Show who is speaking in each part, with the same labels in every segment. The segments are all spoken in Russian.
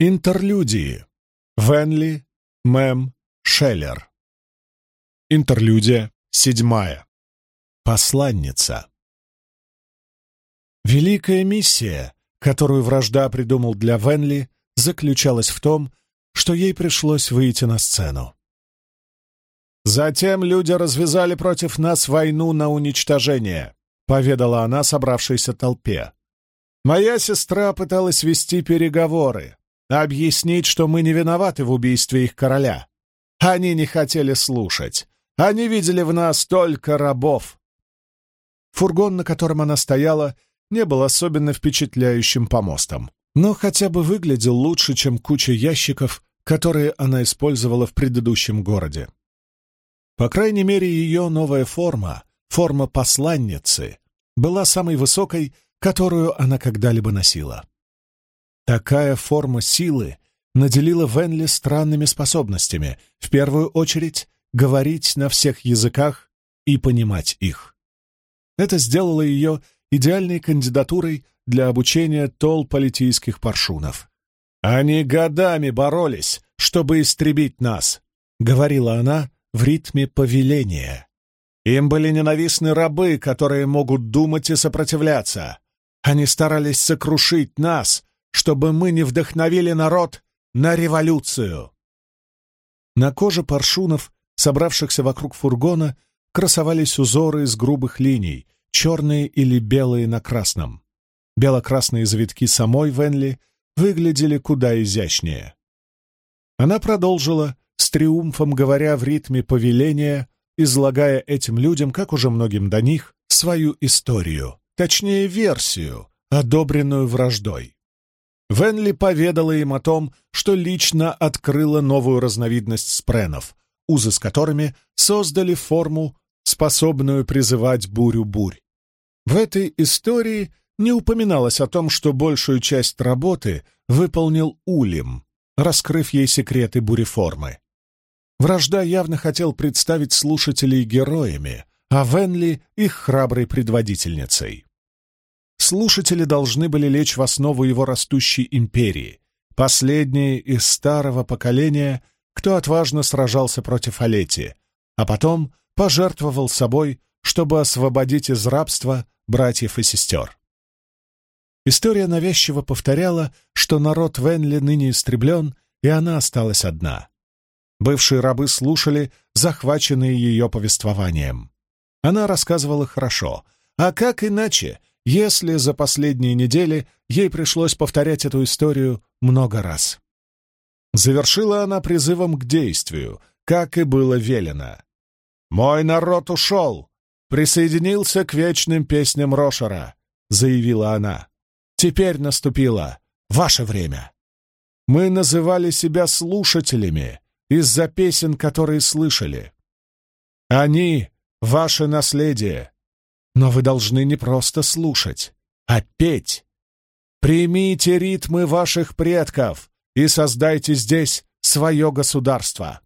Speaker 1: Интерлюдии. Венли, Мэм, Шеллер. Интерлюдия седьмая. Посланница. Великая миссия, которую вражда придумал для Венли, заключалась в том, что ей пришлось выйти на сцену. «Затем люди развязали против нас войну на уничтожение», — поведала она собравшейся толпе. «Моя сестра пыталась вести переговоры, объяснить, что мы не виноваты в убийстве их короля. Они не хотели слушать. Они видели в нас только рабов. Фургон, на котором она стояла, не был особенно впечатляющим помостом, но хотя бы выглядел лучше, чем куча ящиков, которые она использовала в предыдущем городе. По крайней мере, ее новая форма, форма посланницы, была самой высокой, которую она когда-либо носила. Такая форма силы наделила Венли странными способностями, в первую очередь говорить на всех языках и понимать их. Это сделало ее идеальной кандидатурой для обучения тол политийских паршунов. «Они годами боролись, чтобы истребить нас», — говорила она в ритме повеления. «Им были ненавистны рабы, которые могут думать и сопротивляться. Они старались сокрушить нас, чтобы мы не вдохновили народ на революцию. На коже паршунов, собравшихся вокруг фургона, красовались узоры из грубых линий, черные или белые на красном. Бело-красные завитки самой Венли выглядели куда изящнее. Она продолжила, с триумфом говоря в ритме повеления, излагая этим людям, как уже многим до них, свою историю, точнее версию, одобренную враждой. Венли поведала им о том, что лично открыла новую разновидность спренов, узы с которыми создали форму, способную призывать бурю-бурь. В этой истории не упоминалось о том, что большую часть работы выполнил Улим, раскрыв ей секреты буреформы. Вражда явно хотел представить слушателей героями, а Венли — их храброй предводительницей слушатели должны были лечь в основу его растущей империи, последние из старого поколения, кто отважно сражался против Алети, а потом пожертвовал собой, чтобы освободить из рабства братьев и сестер. История навязчиво повторяла, что народ Венли ныне истреблен, и она осталась одна. Бывшие рабы слушали, захваченные ее повествованием. Она рассказывала хорошо, а как иначе, если за последние недели ей пришлось повторять эту историю много раз. Завершила она призывом к действию, как и было велено. «Мой народ ушел! Присоединился к вечным песням Рошера», — заявила она. «Теперь наступило ваше время. Мы называли себя слушателями из-за песен, которые слышали. Они — ваше наследие, но вы должны не просто слушать, а петь. Примите ритмы ваших предков и создайте здесь свое государство.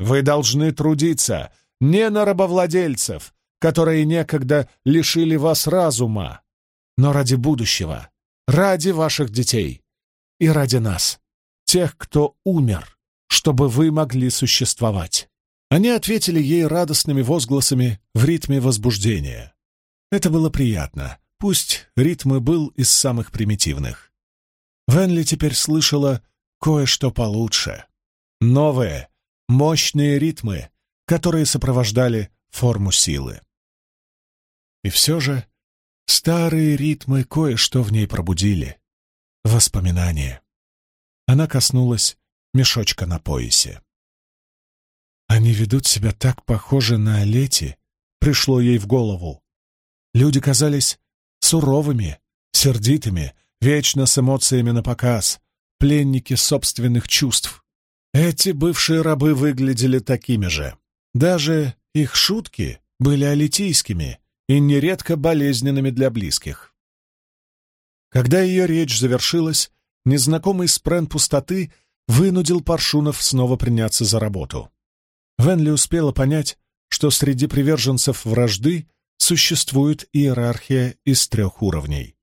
Speaker 1: Вы должны трудиться не на рабовладельцев, которые некогда лишили вас разума, но ради будущего, ради ваших детей и ради нас, тех, кто умер, чтобы вы могли существовать. Они ответили ей радостными возгласами в ритме возбуждения. Это было приятно, пусть ритм и был из самых примитивных. Венли теперь слышала кое-что получше. Новые, мощные ритмы, которые сопровождали форму силы. И все же старые ритмы кое-что в ней пробудили. Воспоминания. Она коснулась мешочка на поясе. Они ведут себя так похоже на Олети, пришло ей в голову. Люди казались суровыми, сердитыми, вечно с эмоциями на показ, пленники собственных чувств. Эти бывшие рабы выглядели такими же. Даже их шутки были алитийскими и нередко болезненными для близких. Когда ее речь завершилась, незнакомый спрен пустоты вынудил Паршунов снова приняться за работу. Венли успела понять, что среди приверженцев вражды существует иерархия из трех уровней.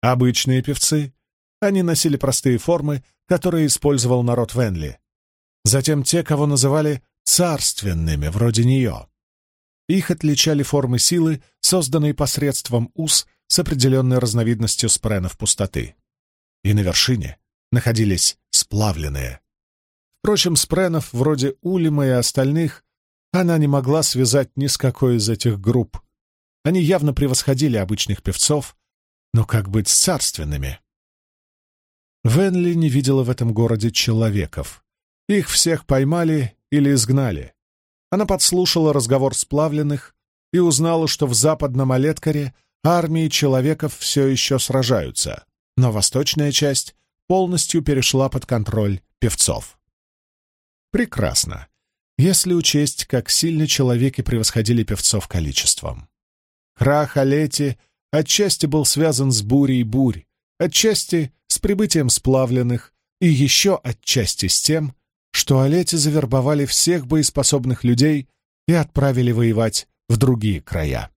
Speaker 1: Обычные певцы они носили простые формы, которые использовал народ Венли. Затем те, кого называли царственными, вроде нее. Их отличали формы силы, созданные посредством уз с определенной разновидностью спренов пустоты. И на вершине находились сплавленные. Впрочем, спренов вроде Улима и остальных она не могла связать ни с какой из этих групп. Они явно превосходили обычных певцов, но как быть с царственными? Венли не видела в этом городе человеков. Их всех поймали или изгнали. Она подслушала разговор сплавленных и узнала, что в западном Олеткаре армии человеков все еще сражаются, но восточная часть полностью перешла под контроль певцов. Прекрасно, если учесть, как сильно человеки превосходили певцов количеством. Крах Олети отчасти был связан с бурей бурь, отчасти с прибытием сплавленных и еще отчасти с тем, что Олете завербовали всех боеспособных людей и отправили воевать в другие края.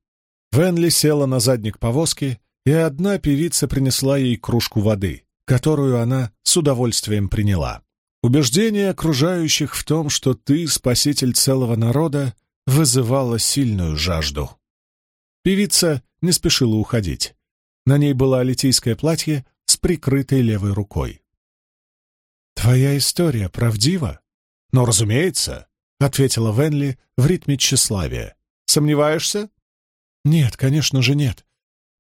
Speaker 1: Венли села на задник повозки, и одна певица принесла ей кружку воды, которую она с удовольствием приняла. Убеждение окружающих в том, что ты спаситель целого народа, вызывало сильную жажду. Певица не спешила уходить. На ней было алитийское платье с прикрытой левой рукой. «Твоя история правдива?» «Ну, разумеется», — ответила Венли в ритме тщеславия. «Сомневаешься?» «Нет, конечно же нет.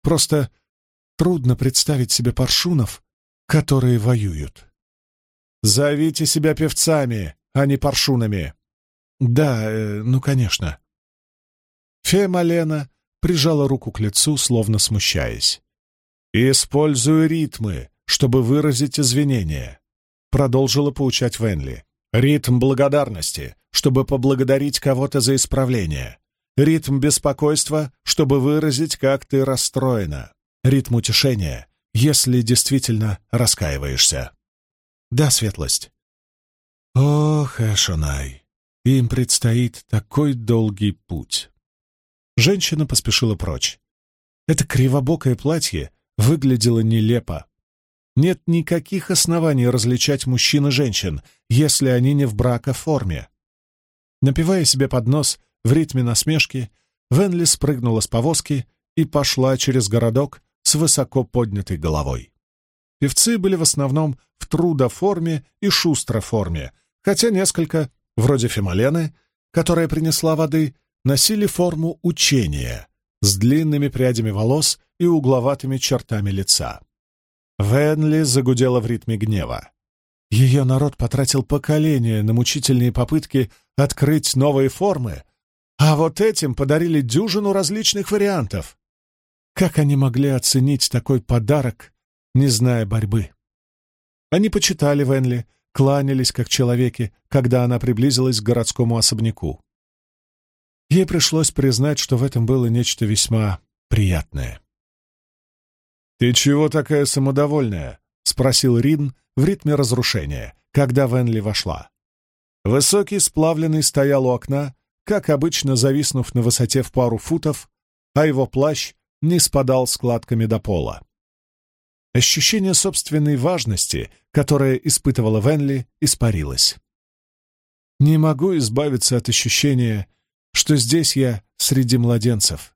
Speaker 1: Просто трудно представить себе паршунов, которые воюют». «Зовите себя певцами, а не паршунами». «Да, э, ну, конечно». Фея Малена прижала руку к лицу, словно смущаясь. «Используй ритмы, чтобы выразить извинения», — продолжила поучать Венли. «Ритм благодарности, чтобы поблагодарить кого-то за исправление. Ритм беспокойства, чтобы выразить, как ты расстроена. Ритм утешения, если действительно раскаиваешься». «Да, светлость». «Ох, Эшонай, им предстоит такой долгий путь». Женщина поспешила прочь. Это кривобокое платье выглядело нелепо. Нет никаких оснований различать мужчин и женщин, если они не в бракоформе. Напивая себе под нос в ритме насмешки, Венли спрыгнула с повозки и пошла через городок с высоко поднятой головой. Певцы были в основном в трудоформе и шустроформе, хотя несколько, вроде Фимолены, которая принесла воды, носили форму учения с длинными прядями волос и угловатыми чертами лица. Венли загудела в ритме гнева. Ее народ потратил поколения на мучительные попытки открыть новые формы, а вот этим подарили дюжину различных вариантов. Как они могли оценить такой подарок, не зная борьбы? Они почитали Венли, кланялись как человеки, когда она приблизилась к городскому особняку. Ей пришлось признать, что в этом было нечто весьма приятное. «Ты чего такая самодовольная?» — спросил Рин в ритме разрушения, когда Венли вошла. Высокий сплавленный стоял у окна, как обычно зависнув на высоте в пару футов, а его плащ не спадал складками до пола. Ощущение собственной важности, которое испытывала Венли, испарилось. «Не могу избавиться от ощущения, что здесь я среди младенцев».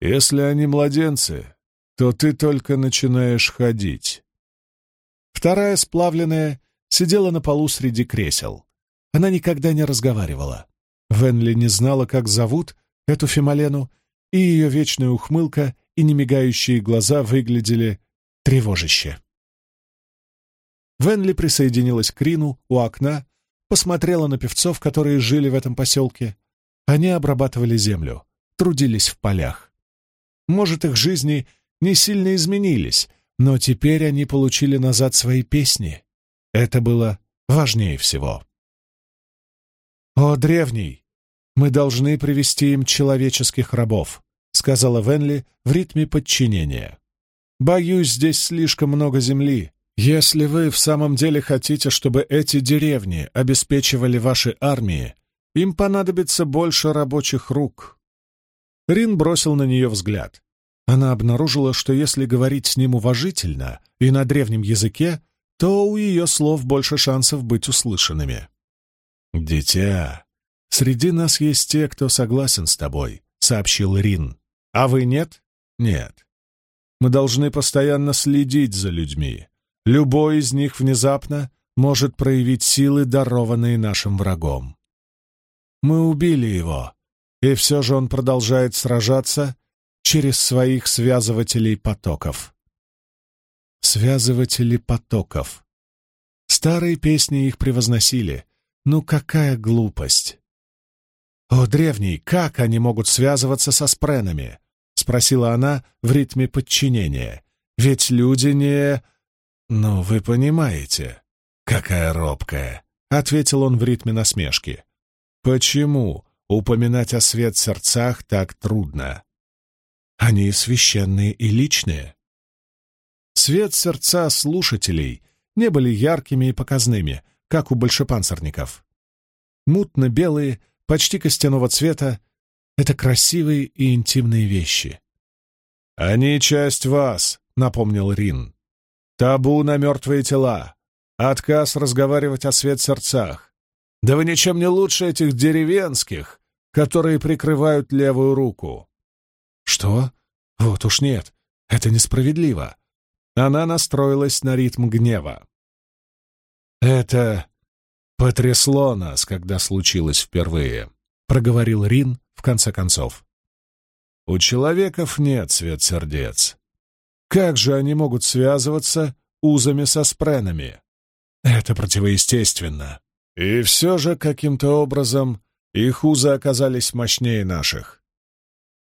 Speaker 1: «Если они младенцы, то ты только начинаешь ходить. Вторая сплавленная сидела на полу среди кресел. Она никогда не разговаривала. Венли не знала, как зовут эту Фимолену, и ее вечная ухмылка и немигающие глаза выглядели тревожище. Венли присоединилась к Рину у окна, посмотрела на певцов, которые жили в этом поселке. Они обрабатывали землю, трудились в полях. Может, их жизни не сильно изменились, но теперь они получили назад свои песни. Это было важнее всего. «О, древний! Мы должны привести им человеческих рабов», — сказала Венли в ритме подчинения. «Боюсь, здесь слишком много земли. Если вы в самом деле хотите, чтобы эти деревни обеспечивали ваши армии, им понадобится больше рабочих рук». Рин бросил на нее взгляд. она обнаружила, что если говорить с ним уважительно и на древнем языке, то у ее слов больше шансов быть услышанными. «Дитя, среди нас есть те, кто согласен с тобой», — сообщил Рин. «А вы нет?» «Нет. Мы должны постоянно следить за людьми. Любой из них внезапно может проявить силы, дарованные нашим врагом. Мы убили его, и все же он продолжает сражаться через своих связывателей потоков. Связыватели потоков. Старые песни их превозносили. Ну какая глупость! «О, древний, как они могут связываться со спренами?» — спросила она в ритме подчинения. «Ведь люди не...» «Ну, вы понимаете, какая робкая», — ответил он в ритме насмешки. «Почему упоминать о свет сердцах так трудно? Они священные и личные. Свет сердца слушателей не были яркими и показными, как у большепанцирников. Мутно-белые, почти костяного цвета — это красивые и интимные вещи. «Они часть вас», — напомнил Рин. «Табу на мертвые тела, отказ разговаривать о свет сердцах. Да вы ничем не лучше этих деревенских, которые прикрывают левую руку. Что? Вот уж нет, это несправедливо. Она настроилась на ритм гнева. Это потрясло нас, когда случилось впервые, проговорил Рин в конце концов. У человеков нет свет сердец. Как же они могут связываться узами со спренами? Это противоестественно. И все же каким-то образом их узы оказались мощнее наших.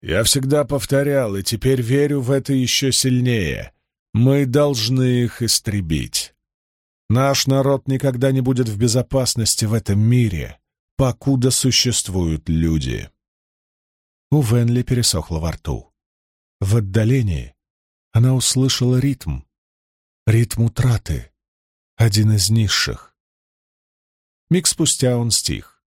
Speaker 1: Я всегда повторял, и теперь верю в это еще сильнее. Мы должны их истребить. Наш народ никогда не будет в безопасности в этом мире, покуда существуют люди. У Венли пересохло во рту. В отдалении она услышала ритм. Ритм утраты. Один из низших. Миг спустя он стих.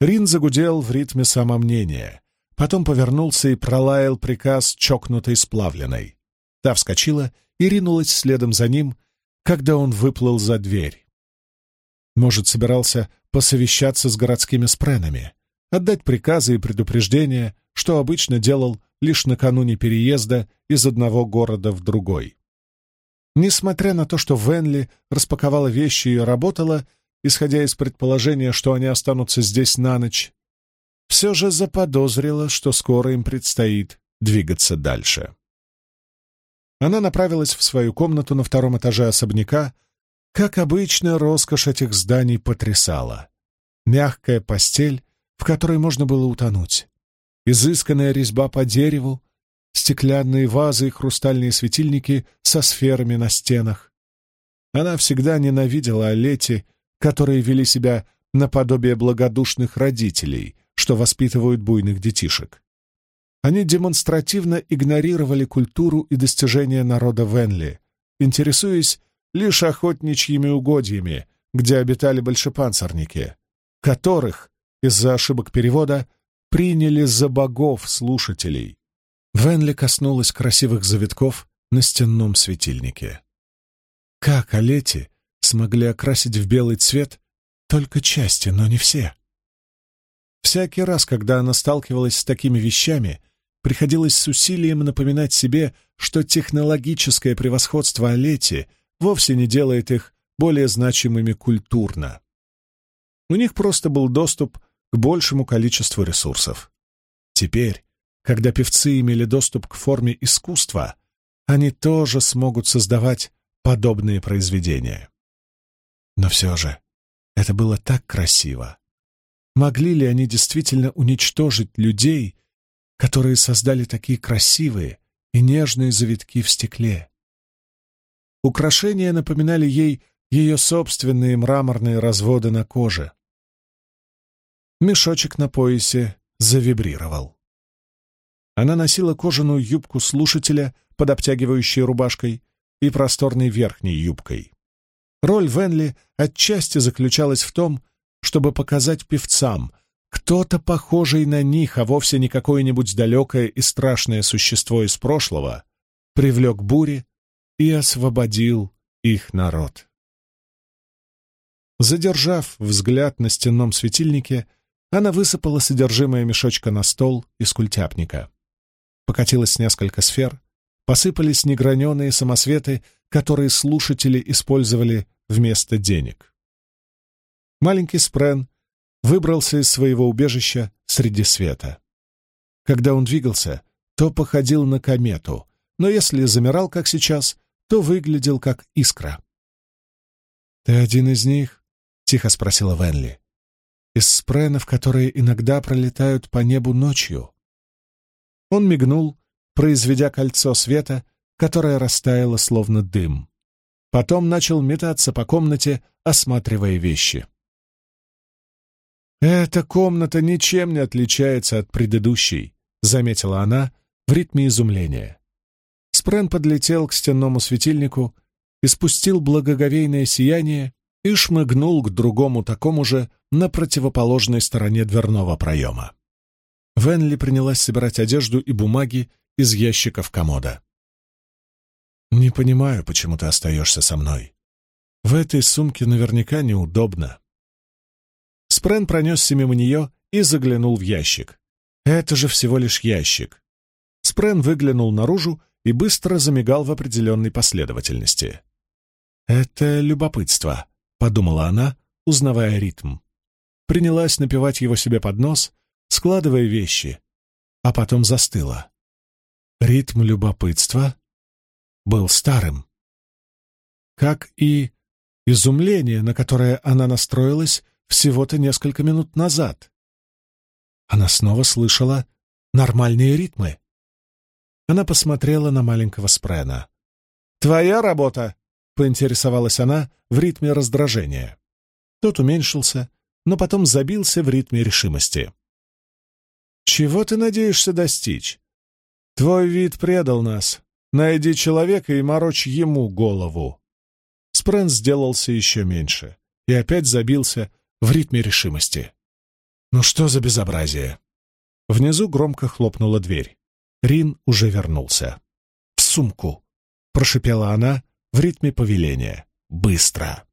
Speaker 1: Рин загудел в ритме самомнения. Потом повернулся и пролаял приказ чокнутой сплавленной. Та вскочила и ринулась следом за ним, когда он выплыл за дверь. Может, собирался посовещаться с городскими спренами, отдать приказы и предупреждения, что обычно делал лишь накануне переезда из одного города в другой. Несмотря на то, что Венли распаковала вещи и работала, исходя из предположения, что они останутся здесь на ночь, все же заподозрила, что скоро им предстоит двигаться дальше. Она направилась в свою комнату на втором этаже особняка. Как обычно, роскошь этих зданий потрясала. Мягкая постель, в которой можно было утонуть. Изысканная резьба по дереву, стеклянные вазы и хрустальные светильники со сферами на стенах. Она всегда ненавидела Олети, которые вели себя наподобие благодушных родителей, что воспитывают буйных детишек. Они демонстративно игнорировали культуру и достижения народа Венли, интересуясь лишь охотничьими угодьями, где обитали большепанцирники, которых, из-за ошибок перевода, приняли за богов слушателей. Венли коснулась красивых завитков на стенном светильнике. Как Олети смогли окрасить в белый цвет только части, но не все? Всякий раз, когда она сталкивалась с такими вещами, приходилось с усилием напоминать себе, что технологическое превосходство Олети вовсе не делает их более значимыми культурно. У них просто был доступ к большему количеству ресурсов. Теперь, когда певцы имели доступ к форме искусства, они тоже смогут создавать подобные произведения. Но все же это было так красиво. Могли ли они действительно уничтожить людей, которые создали такие красивые и нежные завитки в стекле? Украшения напоминали ей ее собственные мраморные разводы на коже. Мешочек на поясе завибрировал. Она носила кожаную юбку слушателя под обтягивающей рубашкой и просторной верхней юбкой. Роль Венли отчасти заключалась в том, чтобы показать певцам, Кто-то, похожий на них, а вовсе не какое-нибудь далекое и страшное существо из прошлого, привлек бури и освободил их народ. Задержав взгляд на стенном светильнике, она высыпала содержимое мешочка на стол из культяпника. Покатилось несколько сфер, посыпались неграненые самосветы, которые слушатели использовали вместо денег. Маленький Спрен выбрался из своего убежища среди света. Когда он двигался, то походил на комету, но если замирал, как сейчас, то выглядел как искра. «Ты один из них?» — тихо спросила Венли из спренов, которые иногда пролетают по небу ночью. Он мигнул, произведя кольцо света, которое растаяло словно дым. Потом начал метаться по комнате, осматривая вещи. «Эта комната ничем не отличается от предыдущей», — заметила она в ритме изумления. Спрен подлетел к стенному светильнику и спустил благоговейное сияние и шмыгнул к другому такому же на противоположной стороне дверного проема. Венли принялась собирать одежду и бумаги из ящиков комода. «Не понимаю, почему ты остаешься со мной. В этой сумке наверняка неудобно». Спрен пронесся мимо нее и заглянул в ящик. «Это же всего лишь ящик». Спрен выглянул наружу и быстро замигал в определенной последовательности. «Это любопытство», — подумала она, узнавая ритм принялась напевать его себе под нос, складывая вещи, а потом застыла. Ритм любопытства был старым. Как и изумление, на которое она настроилась всего-то несколько минут назад. Она снова слышала нормальные ритмы. Она посмотрела на маленького Спрена. «Твоя работа?» — поинтересовалась она в ритме раздражения. Тот уменьшился, но потом забился в ритме решимости. «Чего ты надеешься достичь? Твой вид предал нас. Найди человека и морочь ему голову». Спрэн сделался еще меньше и опять забился в ритме решимости. «Ну что за безобразие?» Внизу громко хлопнула дверь. Рин уже вернулся. «В сумку!» — прошипела она в ритме повеления. «Быстро!»